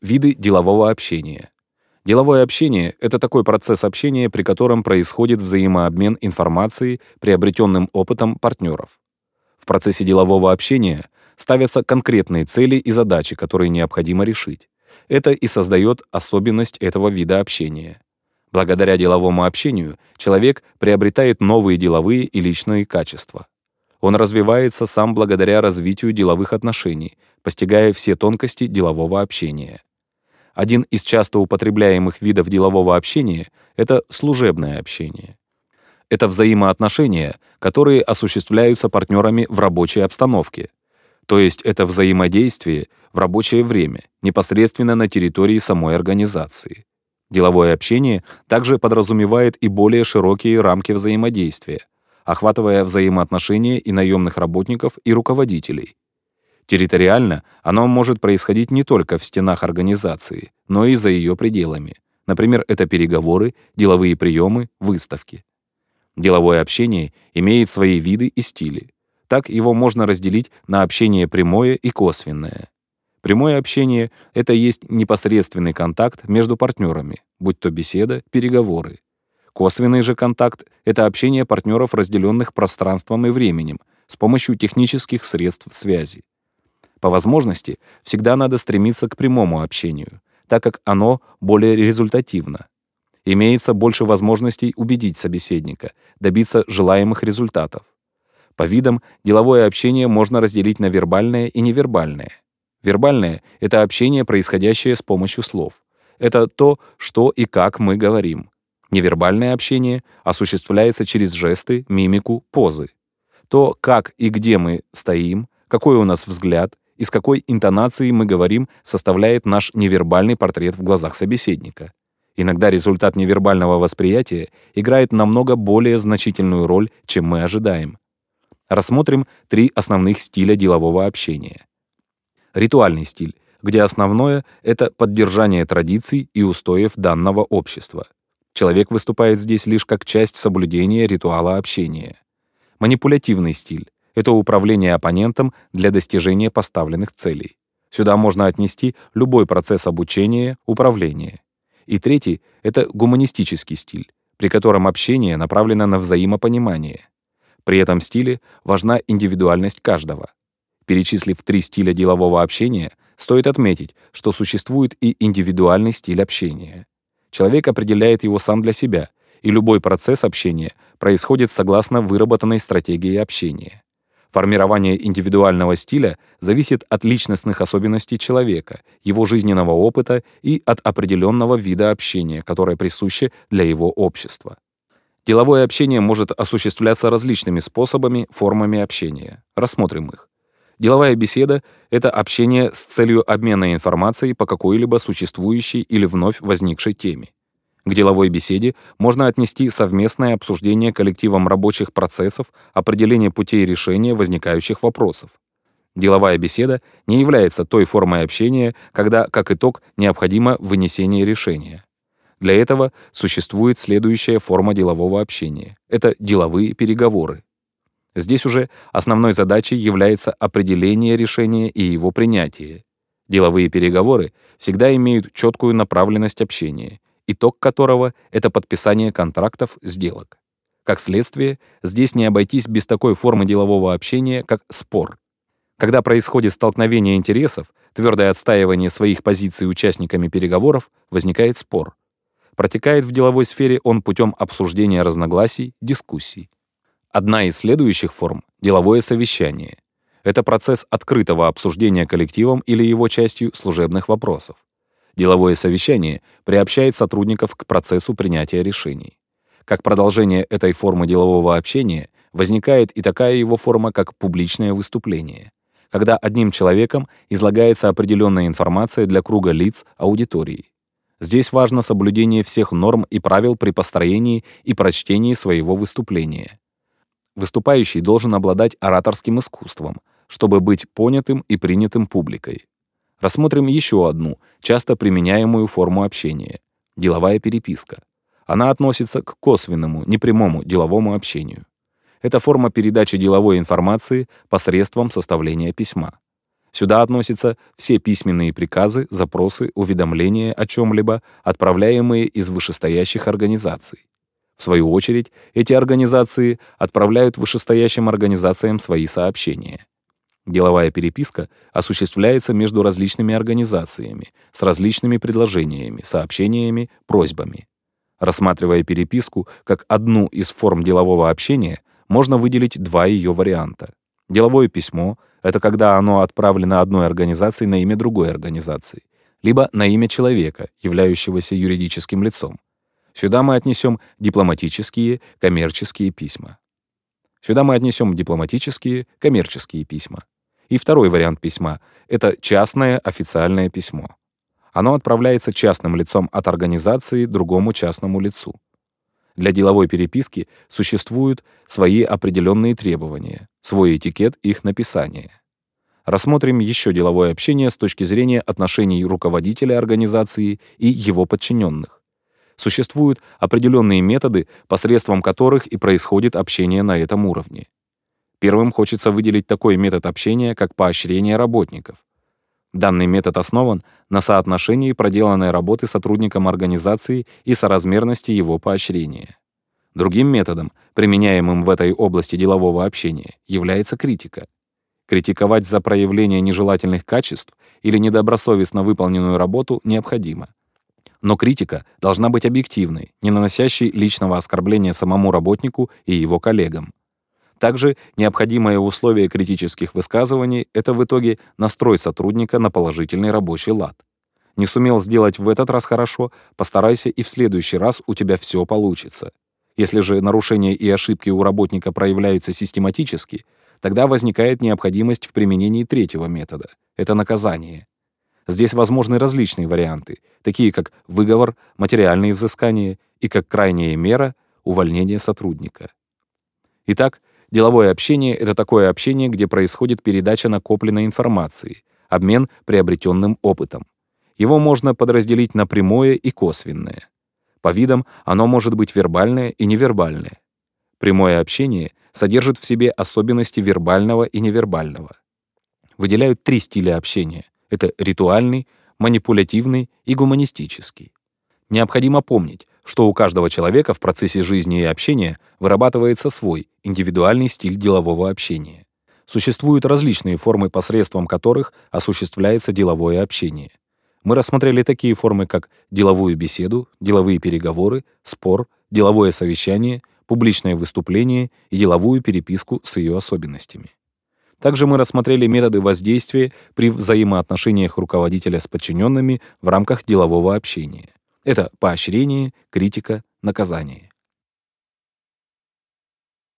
Виды делового общения. Деловое общение — это такой процесс общения, при котором происходит взаимообмен информацией, приобретенным опытом партнеров. В процессе делового общения ставятся конкретные цели и задачи, которые необходимо решить. Это и создает особенность этого вида общения. Благодаря деловому общению человек приобретает новые деловые и личные качества. Он развивается сам благодаря развитию деловых отношений, постигая все тонкости делового общения. Один из часто употребляемых видов делового общения — это служебное общение. Это взаимоотношения, которые осуществляются партнерами в рабочей обстановке. То есть это взаимодействие в рабочее время, непосредственно на территории самой организации. Деловое общение также подразумевает и более широкие рамки взаимодействия, охватывая взаимоотношения и наемных работников, и руководителей. Территориально оно может происходить не только в стенах организации, но и за ее пределами. Например, это переговоры, деловые приемы, выставки. Деловое общение имеет свои виды и стили. Так его можно разделить на общение прямое и косвенное. Прямое общение — это есть непосредственный контакт между партнерами, будь то беседа, переговоры. Косвенный же контакт — это общение партнеров, разделенных пространством и временем, с помощью технических средств связи. По возможности, всегда надо стремиться к прямому общению, так как оно более результативно. Имеется больше возможностей убедить собеседника, добиться желаемых результатов. По видам деловое общение можно разделить на вербальное и невербальное — Вербальное — это общение, происходящее с помощью слов. Это то, что и как мы говорим. Невербальное общение осуществляется через жесты, мимику, позы. То, как и где мы стоим, какой у нас взгляд и с какой интонацией мы говорим, составляет наш невербальный портрет в глазах собеседника. Иногда результат невербального восприятия играет намного более значительную роль, чем мы ожидаем. Рассмотрим три основных стиля делового общения ритуальный стиль, где основное — это поддержание традиций и устоев данного общества. Человек выступает здесь лишь как часть соблюдения ритуала общения. Манипулятивный стиль — это управление оппонентом для достижения поставленных целей. Сюда можно отнести любой процесс обучения, управления. И третий — это гуманистический стиль, при котором общение направлено на взаимопонимание. При этом стиле важна индивидуальность каждого. Перечислив три стиля делового общения, стоит отметить, что существует и индивидуальный стиль общения. Человек определяет его сам для себя, и любой процесс общения происходит согласно выработанной стратегии общения. Формирование индивидуального стиля зависит от личностных особенностей человека, его жизненного опыта и от определенного вида общения, которое присуще для его общества. Деловое общение может осуществляться различными способами, формами общения. Рассмотрим их. Деловая беседа — это общение с целью обмена информацией по какой-либо существующей или вновь возникшей теме. К деловой беседе можно отнести совместное обсуждение коллективом рабочих процессов, определение путей решения возникающих вопросов. Деловая беседа не является той формой общения, когда, как итог, необходимо вынесение решения. Для этого существует следующая форма делового общения — это деловые переговоры. Здесь уже основной задачей является определение решения и его принятие. Деловые переговоры всегда имеют четкую направленность общения, итог которого — это подписание контрактов, сделок. Как следствие, здесь не обойтись без такой формы делового общения, как спор. Когда происходит столкновение интересов, твердое отстаивание своих позиций участниками переговоров, возникает спор. Протекает в деловой сфере он путем обсуждения разногласий, дискуссий. Одна из следующих форм — деловое совещание. Это процесс открытого обсуждения коллективом или его частью служебных вопросов. Деловое совещание приобщает сотрудников к процессу принятия решений. Как продолжение этой формы делового общения возникает и такая его форма, как публичное выступление, когда одним человеком излагается определенная информация для круга лиц аудитории. Здесь важно соблюдение всех норм и правил при построении и прочтении своего выступления. Выступающий должен обладать ораторским искусством, чтобы быть понятым и принятым публикой. Рассмотрим еще одну, часто применяемую форму общения — деловая переписка. Она относится к косвенному, непрямому деловому общению. Это форма передачи деловой информации посредством составления письма. Сюда относятся все письменные приказы, запросы, уведомления о чем-либо, отправляемые из вышестоящих организаций. В свою очередь, эти организации отправляют вышестоящим организациям свои сообщения. Деловая переписка осуществляется между различными организациями с различными предложениями, сообщениями, просьбами. Рассматривая переписку как одну из форм делового общения, можно выделить два ее варианта. Деловое письмо — это когда оно отправлено одной организации на имя другой организации, либо на имя человека, являющегося юридическим лицом. Сюда мы отнесем дипломатические, коммерческие письма. Сюда мы отнесем дипломатические, коммерческие письма. И второй вариант письма — это частное официальное письмо. Оно отправляется частным лицом от организации другому частному лицу. Для деловой переписки существуют свои определенные требования, свой этикет их написания. Рассмотрим еще деловое общение с точки зрения отношений руководителя организации и его подчиненных. Существуют определенные методы, посредством которых и происходит общение на этом уровне. Первым хочется выделить такой метод общения, как поощрение работников. Данный метод основан на соотношении проделанной работы сотрудником организации и соразмерности его поощрения. Другим методом, применяемым в этой области делового общения, является критика. Критиковать за проявление нежелательных качеств или недобросовестно выполненную работу необходимо. Но критика должна быть объективной, не наносящей личного оскорбления самому работнику и его коллегам. Также необходимое условие критических высказываний — это в итоге настрой сотрудника на положительный рабочий лад. Не сумел сделать в этот раз хорошо, постарайся и в следующий раз у тебя все получится. Если же нарушения и ошибки у работника проявляются систематически, тогда возникает необходимость в применении третьего метода — это наказание. Здесь возможны различные варианты, такие как выговор, материальные взыскания и, как крайняя мера, увольнение сотрудника. Итак, Деловое общение — это такое общение, где происходит передача накопленной информации, обмен приобретенным опытом. Его можно подразделить на прямое и косвенное. По видам оно может быть вербальное и невербальное. Прямое общение содержит в себе особенности вербального и невербального. Выделяют три стиля общения. Это ритуальный, манипулятивный и гуманистический. Необходимо помнить, что у каждого человека в процессе жизни и общения вырабатывается свой, индивидуальный стиль делового общения. Существуют различные формы, посредством которых осуществляется деловое общение. Мы рассмотрели такие формы, как деловую беседу, деловые переговоры, спор, деловое совещание, публичное выступление и деловую переписку с ее особенностями. Также мы рассмотрели методы воздействия при взаимоотношениях руководителя с подчиненными в рамках делового общения. Это поощрение, критика, наказание.